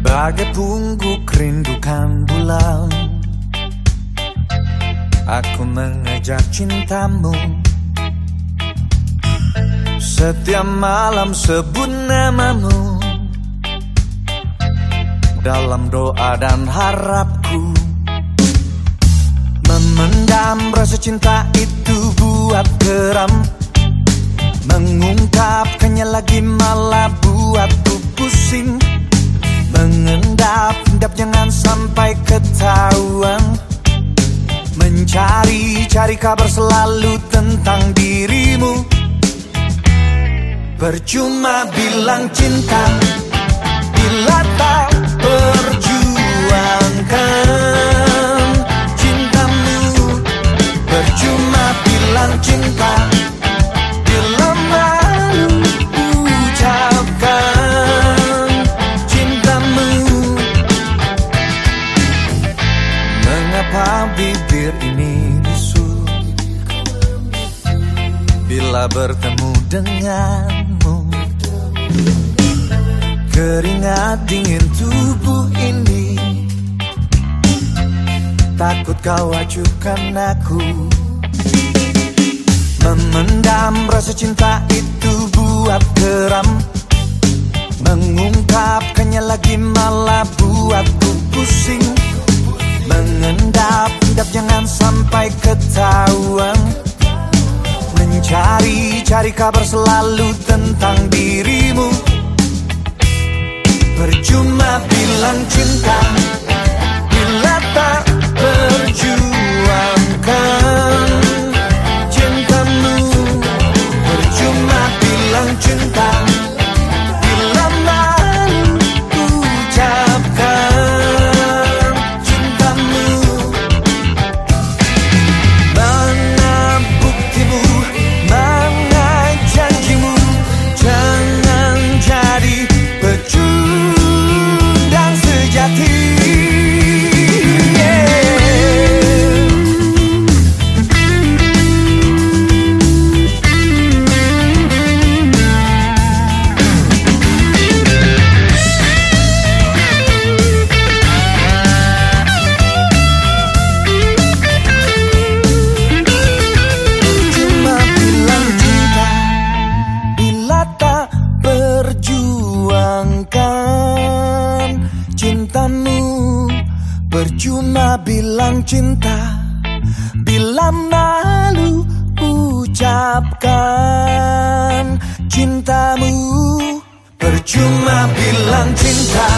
Bagai pungguk rindukan bulan Aku mengejar cintamu. Setiap malam sebut namamu. Dalam doa dan harapku Memendam rasa cinta itu buat geram. Mengungkapkannya lagi malah buatku pusing. Mengendap, endap jangan sampai ketahuan. Mencari, cari kabar selalu tentang dirimu. Percuma bilang cinta bibir ini bisu Bila bertemu denganmu Keringat dingin tubuh ini. Takut kau acuhkan aku Memendam rasa cinta itu buat geram. Mengungkapkannya lagi malah buatku pusing. Mengendap, endap jangan sampai ketahuan. Mencari, cari kabar selalu tentang dirimu. Percuma bilang cinta Percuma bilang cinta Bila malu ucapkan cintamu. Percuma bilang cinta